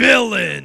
villain.